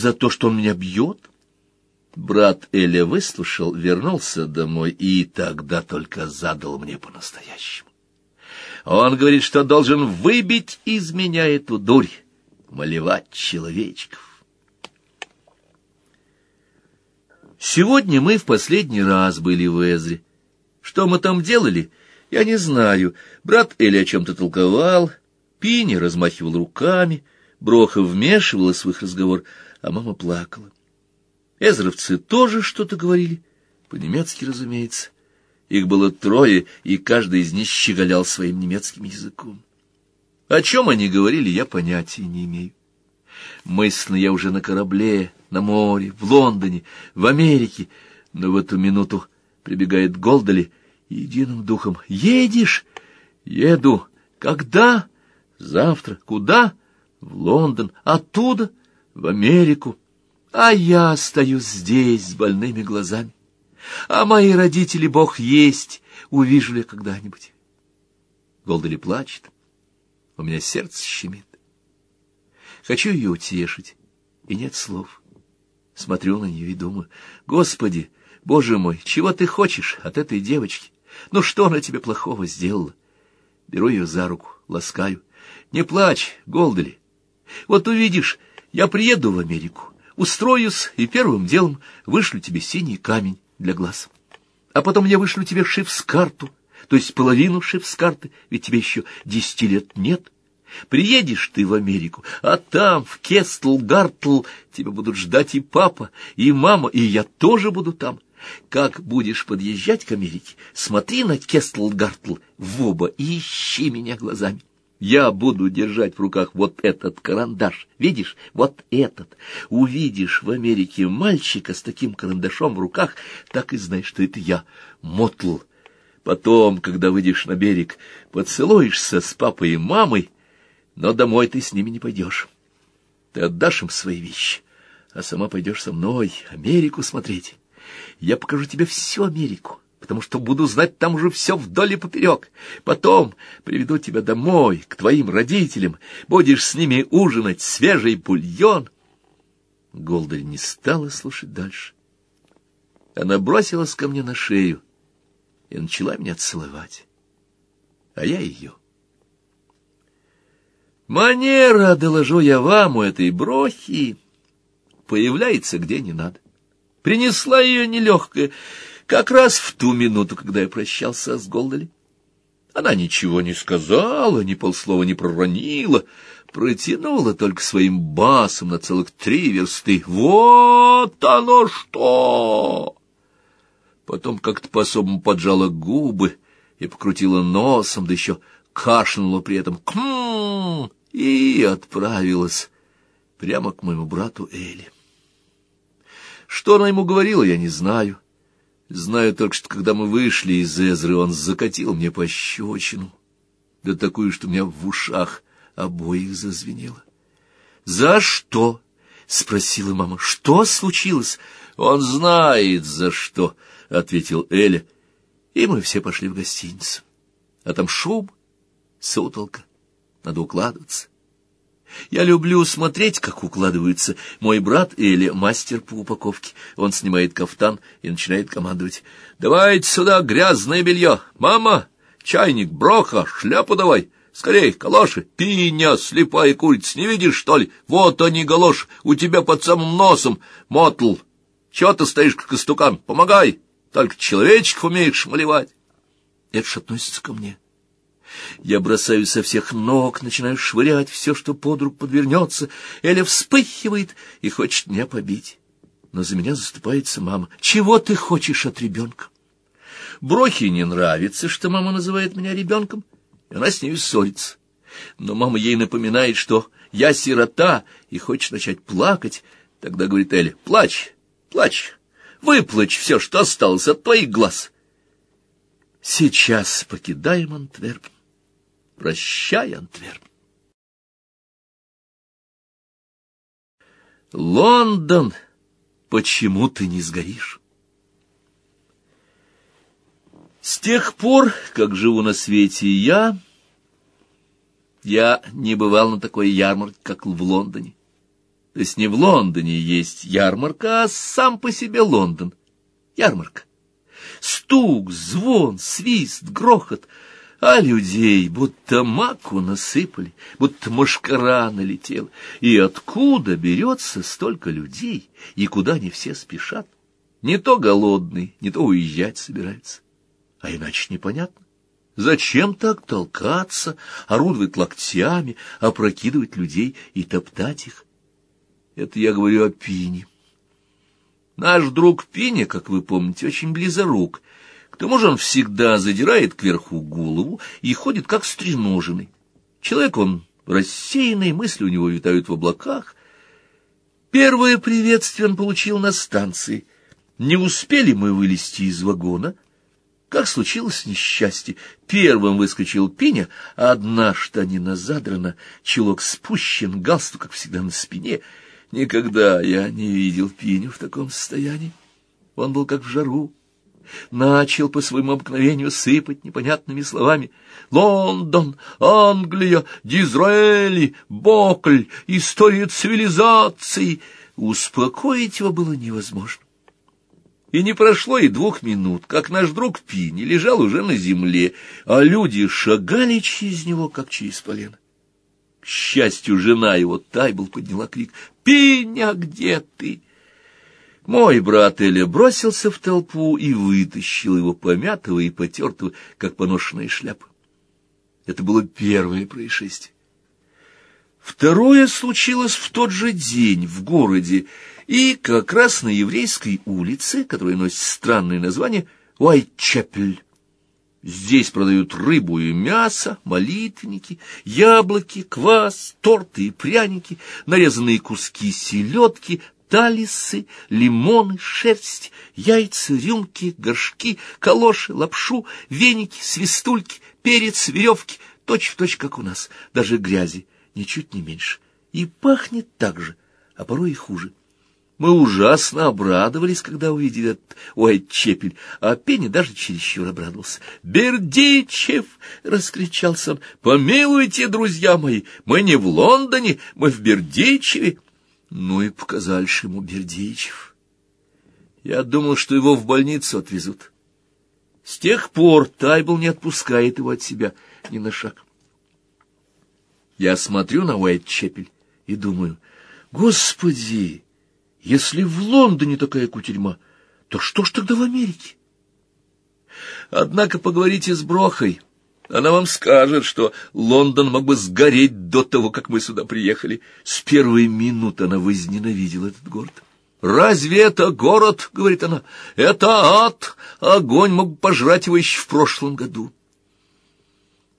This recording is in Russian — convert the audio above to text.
за то, что он меня бьет? Брат Эля выслушал, вернулся домой и тогда только задал мне по-настоящему. Он говорит, что должен выбить из меня эту дурь, малевать человечков. Сегодня мы в последний раз были в Эзре. Что мы там делали, я не знаю. Брат Эли о чем-то толковал, Пини размахивал руками, Броха вмешивалась в их разговор, а мама плакала. Эзровцы тоже что-то говорили, по-немецки, разумеется. Их было трое, и каждый из них щеголял своим немецким языком. О чем они говорили, я понятия не имею. Мысленно я уже на корабле, на море, в Лондоне, в Америке, но в эту минуту прибегает Голдали единым духом «Едешь?» «Еду. Когда?» «Завтра. Куда?» «В Лондон. Оттуда?» «В Америку. А я остаюсь здесь с больными глазами. А мои родители, Бог есть, увижу ли когда-нибудь?» Голдали плачет. У меня сердце щемит. Хочу ее утешить, и нет слов. Смотрю на нее и думаю, Господи, Боже мой, чего ты хочешь от этой девочки? Ну что она тебе плохого сделала? Беру ее за руку, ласкаю. Не плачь, Голдали. Вот увидишь, я приеду в Америку, устроюсь и первым делом вышлю тебе синий камень для глаз. А потом я вышлю тебе шифс-карту, то есть половину шифс-карты, ведь тебе еще десяти лет нет. Приедешь ты в Америку, а там, в Кестл-Гартл, тебя будут ждать и папа, и мама, и я тоже буду там. Как будешь подъезжать к Америке, смотри на Кестл-Гартл в оба и ищи меня глазами. Я буду держать в руках вот этот карандаш. Видишь, вот этот. Увидишь в Америке мальчика с таким карандашом в руках, так и знай, что это я, Мотл. Потом, когда выйдешь на берег, поцелуешься с папой и мамой, но домой ты с ними не пойдешь. Ты отдашь им свои вещи, а сама пойдешь со мной Америку смотреть. Я покажу тебе всю Америку, потому что буду знать там уже все вдоль и поперек. Потом приведу тебя домой, к твоим родителям, будешь с ними ужинать свежий бульон. Голдарь не стала слушать дальше. Она бросилась ко мне на шею и начала меня целовать, а я ее. Манера, доложу я вам, у этой брохи появляется где не надо. Принесла ее нелегкая, как раз в ту минуту, когда я прощался с Голдали. Она ничего не сказала, ни полслова не проронила, протянула только своим басом на целых три версты. «Вот оно что!» Потом как-то по-особому поджала губы и покрутила носом, да еще кашлянула при этом «км» и отправилась прямо к моему брату Эли. Что она ему говорила, я не знаю. Знаю только, что когда мы вышли из Эзры, он закатил мне пощечину, да такую, что у меня в ушах обоих зазвенело. «За что?» — спросила мама. «Что случилось?» «Он знает, за что», — ответил Эля. И мы все пошли в гостиницу. А там шум, сутолка. Надо укладываться. Я люблю смотреть, как укладываются. Мой брат или мастер по упаковке. Он снимает кафтан и начинает командовать. «Давайте сюда грязное белье! Мама! Чайник, броха, шляпу давай!» Скорей, галоши, пиня, слепая курица, не видишь, что ли? Вот они, галоши, у тебя под самым носом. Мотл, чего ты стоишь, как истукан? Помогай, только человечков умеешь малевать. Это ж относится ко мне. Я бросаю со всех ног, начинаю швырять все, что под руку подвернется. Эля вспыхивает и хочет меня побить. Но за меня заступается мама. Чего ты хочешь от ребенка? Брохе не нравится, что мама называет меня ребенком, и она с ней ссорится. Но мама ей напоминает, что я сирота, и хочет начать плакать. Тогда говорит Эля, плачь, плачь, выплачь все, что осталось от твоих глаз. Сейчас покидаем Антверпен. Прощай, Антверп. Лондон, почему ты не сгоришь? С тех пор, как живу на свете я, я не бывал на такой ярмарке, как в Лондоне. То есть не в Лондоне есть ярмарка, а сам по себе Лондон. Ярмарка. Стук, звон, свист, грохот — а людей будто маку насыпали, будто мошкара налетела. И откуда берется столько людей, и куда они все спешат? Не то голодные, не то уезжать собираются. А иначе непонятно. Зачем так толкаться, орудовать локтями, опрокидывать людей и топтать их? Это я говорю о Пине. Наш друг Пиня, как вы помните, очень близорук, к тому же он всегда задирает кверху голову и ходит как стреноженный. Человек он рассеянный, мысли у него витают в облаках. Первое приветствие он получил на станции. Не успели мы вылезти из вагона, как случилось несчастье. Первым выскочил Пеня, а одна штанина задрана, чулок спущен, галстук, как всегда, на спине. Никогда я не видел Пеню в таком состоянии. Он был как в жару, начал по своему обыкновению сыпать непонятными словами. «Лондон, Англия, Дизраэли, Бокль, история цивилизации!» Успокоить его было невозможно. И не прошло и двух минут, как наш друг Пини лежал уже на земле, а люди шагали через него, как через полено. К счастью, жена его, Тайбл, подняла крик «Пиня, где ты?» Мой брат Эля бросился в толпу и вытащил его помятого и потертого, как поношенная шляпа. Это было первое происшествие. Второе случилось в тот же день в городе, и как раз на еврейской улице, которая носит странное название Уайтчепель. Здесь продают рыбу и мясо, молитвенники, яблоки, квас, торты и пряники, нарезанные куски селедки, талисы, лимоны, шерсть, яйца, рюмки, горшки, калоши, лапшу, веники, свистульки, перец, веревки, точь-в-точь, точь, как у нас, даже грязи, ничуть не меньше. И пахнет так же, а порой и хуже. Мы ужасно обрадовались, когда увидели этот Уайтчепель, а Пенни даже чересчур обрадовался. «Бердичев!» — раскричался он. «Помилуйте, друзья мои, мы не в Лондоне, мы в Бердичеве!» Ну и показальше ему Бердичев. Я думал, что его в больницу отвезут. С тех пор Тайбл не отпускает его от себя ни на шаг. Я смотрю на Уайтчепель и думаю, господи, если в Лондоне такая кутерьма, то что ж тогда в Америке? Однако поговорите с Брохой, она вам скажет, что Лондон мог бы сгореть до того, как мы сюда приехали. С первой минуты она возненавидела этот город. «Разве это город?» — говорит она. «Это ад! Огонь мог пожрать его еще в прошлом году».